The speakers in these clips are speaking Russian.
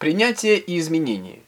Принятие и изменение.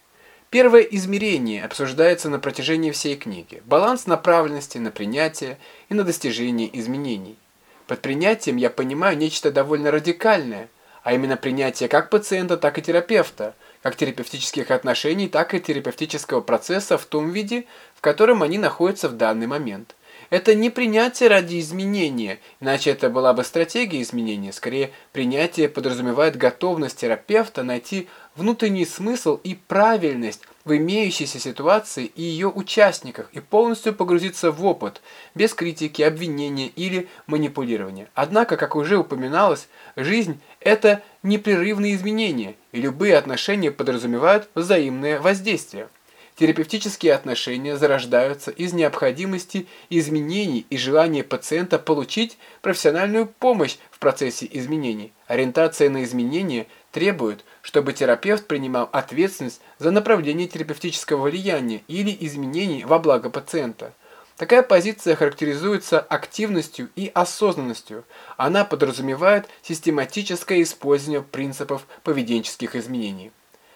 Первое измерение обсуждается на протяжении всей книги. Баланс направленности на принятие и на достижение изменений. Под принятием я понимаю нечто довольно радикальное, а именно принятие как пациента, так и терапевта, как терапевтических отношений, так и терапевтического процесса в том виде, в котором они находятся в данный момент. Это не принятие ради изменения, иначе это была бы стратегия изменения. Скорее, принятие подразумевает готовность терапевта найти внутренний смысл и правильность в имеющейся ситуации и ее участниках и полностью погрузиться в опыт, без критики, обвинения или манипулирования. Однако, как уже упоминалось, жизнь – это непрерывные изменения, и любые отношения подразумевают взаимное воздействие. Терапевтические отношения зарождаются из необходимости изменений и желания пациента получить профессиональную помощь в процессе изменений. Ориентация на изменения требует, чтобы терапевт принимал ответственность за направление терапевтического влияния или изменений во благо пациента. Такая позиция характеризуется активностью и осознанностью. Она подразумевает систематическое использование принципов поведенческих изменений.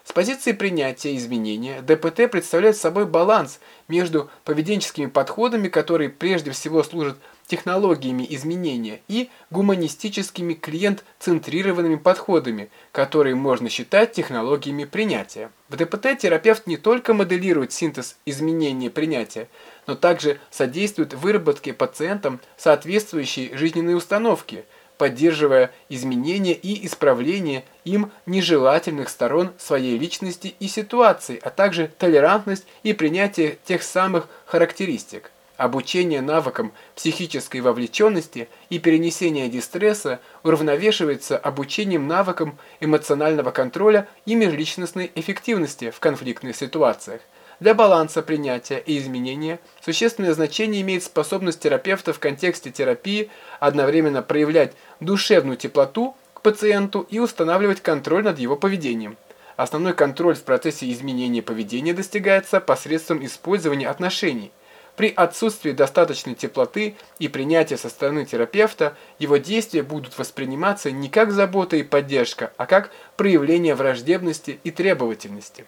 С позиции принятия изменения ДПТ представляет собой баланс между поведенческими подходами, которые прежде всего служат технологиями изменения, и гуманистическими клиент-центрированными подходами, которые можно считать технологиями принятия. В ДПТ терапевт не только моделирует синтез изменения принятия, но также содействует выработке пациентам соответствующей жизненной установки – поддерживая изменения и исправление им нежелательных сторон своей личности и ситуации, а также толерантность и принятие тех самых характеристик. Обучение навыкам психической вовлеченности и перенесения дистресса уравновешивается обучением навыкам эмоционального контроля и межличностной эффективности в конфликтных ситуациях. Для баланса принятия и изменения существенное значение имеет способность терапевта в контексте терапии одновременно проявлять душевную теплоту к пациенту и устанавливать контроль над его поведением. Основной контроль в процессе изменения поведения достигается посредством использования отношений. При отсутствии достаточной теплоты и принятия со стороны терапевта, его действия будут восприниматься не как забота и поддержка, а как проявление враждебности и требовательности.